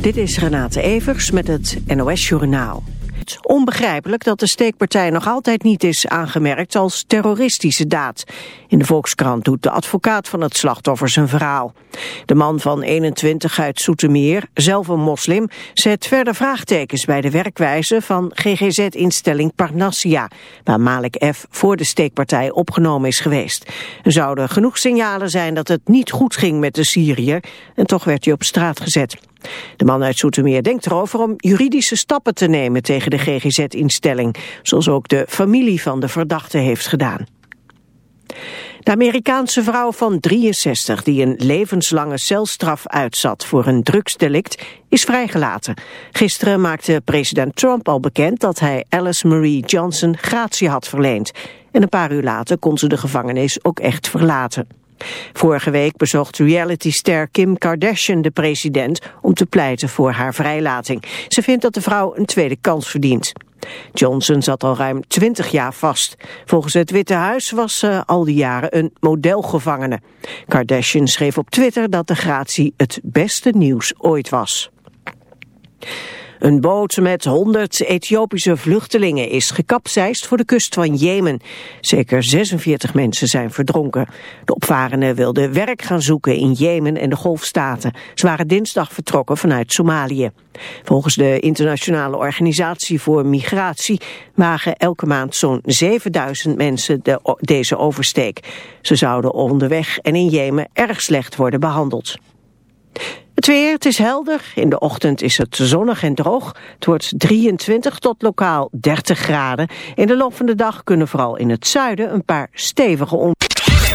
Dit is Renate Evers met het NOS Journaal. Onbegrijpelijk dat de steekpartij nog altijd niet is aangemerkt als terroristische daad. In de Volkskrant doet de advocaat van het slachtoffer zijn verhaal. De man van 21 uit Soetermeer, zelf een moslim, zet verder vraagtekens bij de werkwijze van GGZ-instelling Parnassia, waar Malik F. voor de steekpartij opgenomen is geweest. Er zouden genoeg signalen zijn dat het niet goed ging met de Syriër en toch werd hij op straat gezet. De man uit Soetermeer denkt erover om juridische stappen te nemen tegen de GGZ-instelling, zoals ook de familie van de verdachte heeft gedaan. De Amerikaanse vrouw van 63 die een levenslange celstraf uitzat voor een drugsdelict is vrijgelaten. Gisteren maakte president Trump al bekend dat hij Alice Marie Johnson gratie had verleend. En een paar uur later kon ze de gevangenis ook echt verlaten. Vorige week bezocht realityster Kim Kardashian de president om te pleiten voor haar vrijlating. Ze vindt dat de vrouw een tweede kans verdient. Johnson zat al ruim 20 jaar vast. Volgens het Witte Huis was ze al die jaren een modelgevangene. Kardashian schreef op Twitter dat de gratie het beste nieuws ooit was. Een boot met 100 Ethiopische vluchtelingen is gekapseist voor de kust van Jemen. Zeker 46 mensen zijn verdronken. De opvarenden wilden werk gaan zoeken in Jemen en de Golfstaten. Ze waren dinsdag vertrokken vanuit Somalië. Volgens de Internationale Organisatie voor Migratie wagen elke maand zo'n 7000 mensen de, deze oversteek. Ze zouden onderweg en in Jemen erg slecht worden behandeld. Het weer, het is helder. In de ochtend is het zonnig en droog. Het wordt 23 tot lokaal 30 graden. In de loop van de dag kunnen vooral in het zuiden een paar stevige on...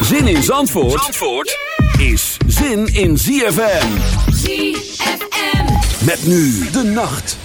Zin in Zandvoort, Zandvoort is zin in ZFM. ZFM. Met nu de nacht.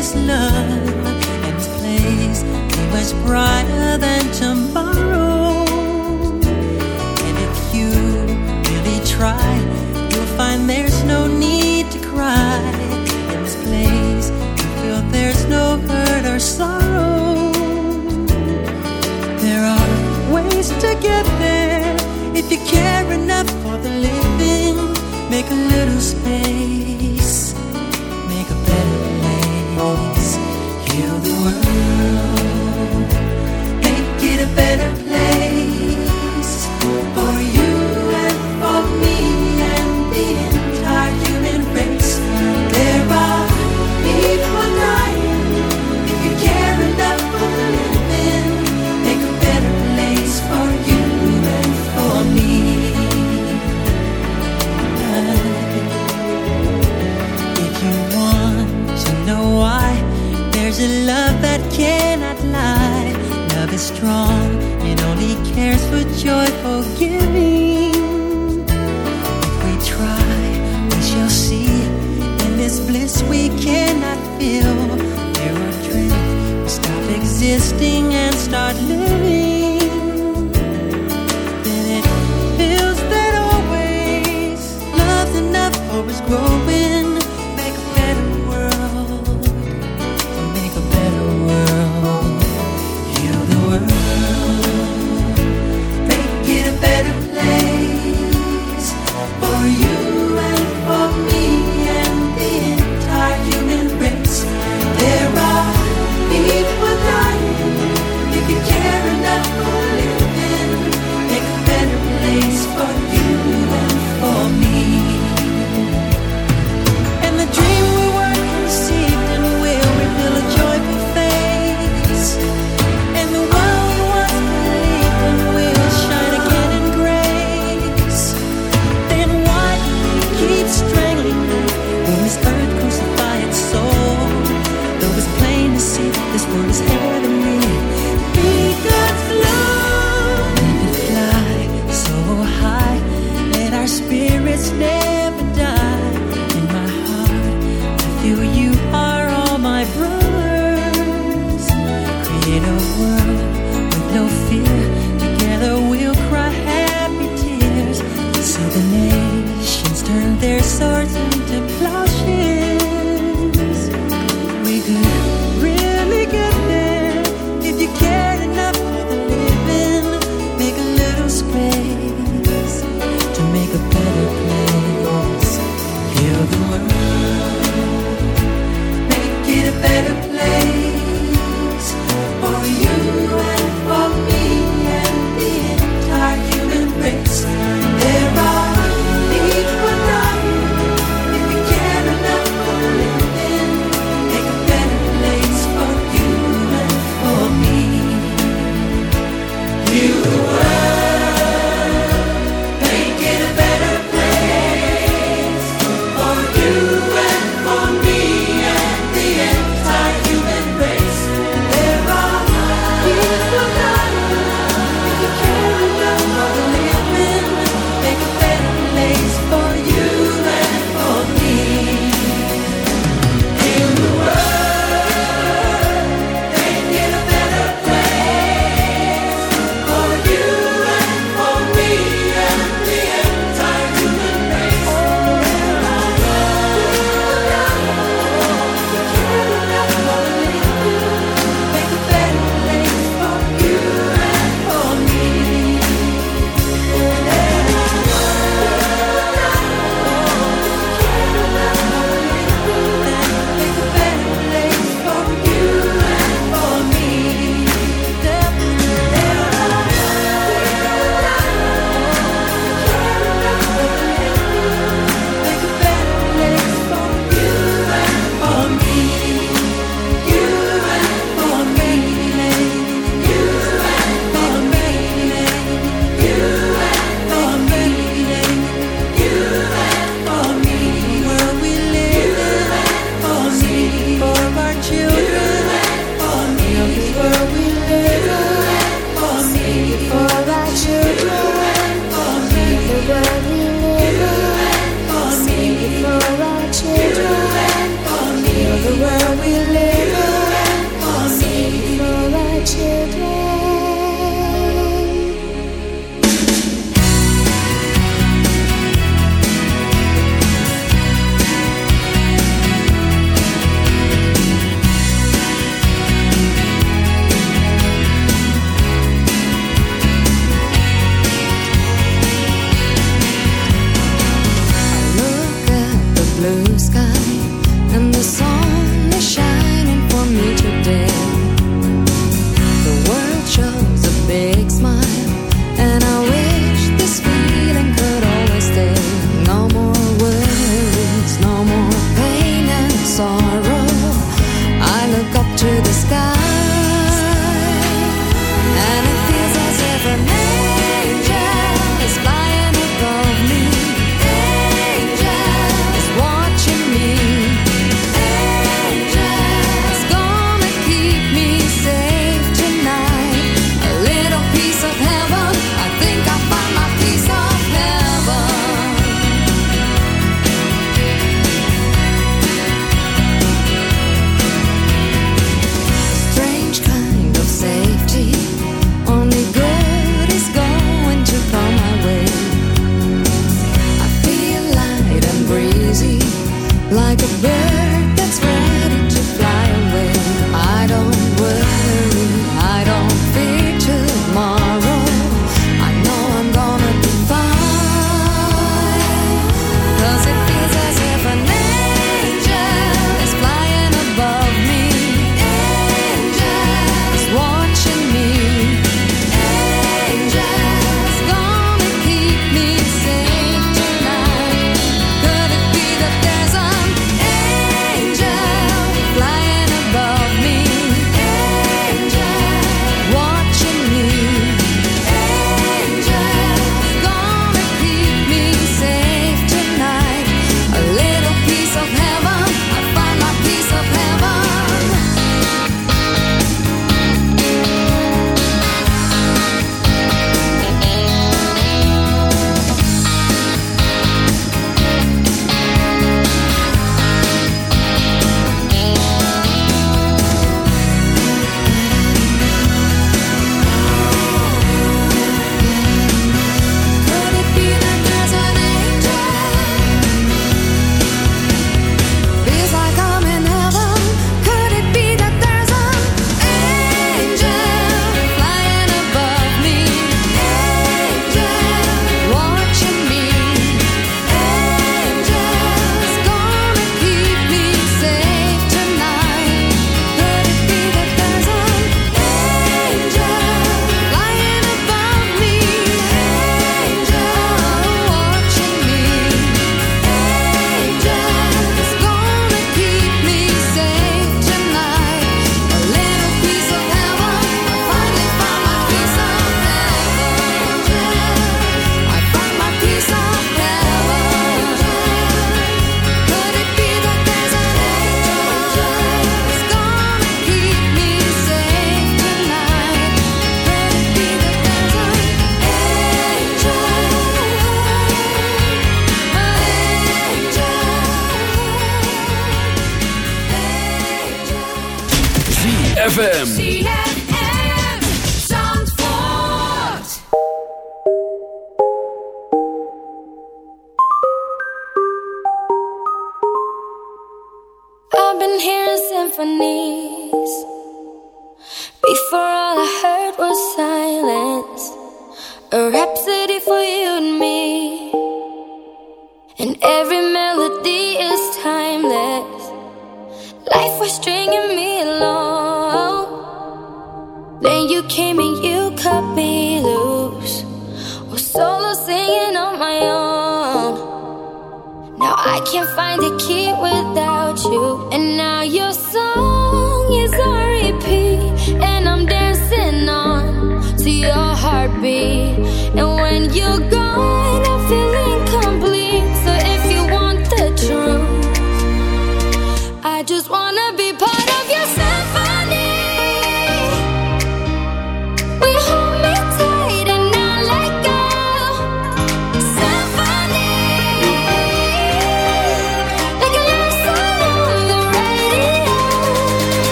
it is love. And this place much brighter than tomorrow. And if you really try, you'll find there's no need to cry. In this place, you feel there's no hurt or sorrow. There are ways to get there if you care enough for the living. Make a little space,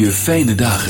je fijne dagen.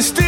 still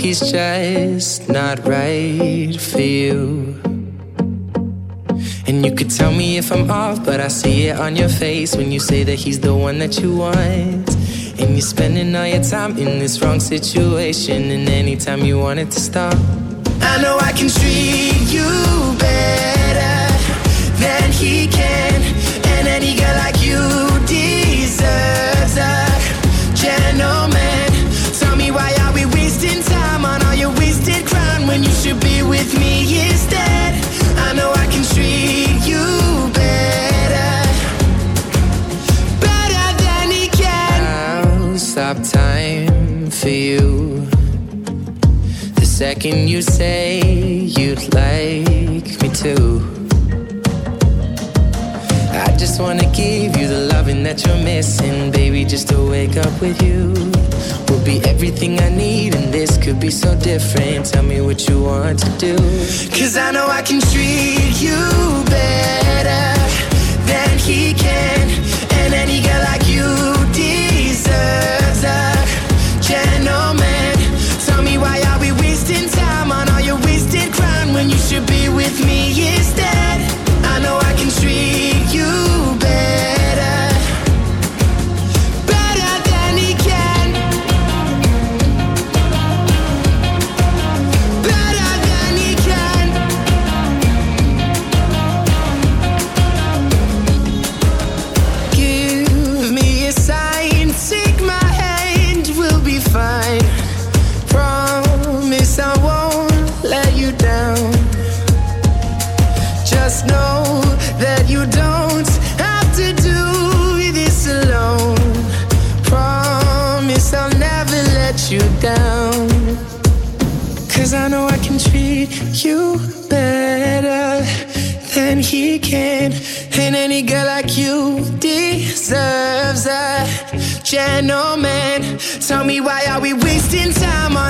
he's just not right for you. And you could tell me if I'm off, but I see it on your face when you say that he's the one that you want. You're spending all your time in this wrong situation, and anytime you want it to stop, I know I can treat you better. so different. Tell me what you want to do. Cause I know I can treat you. Tell me why are we wasting time on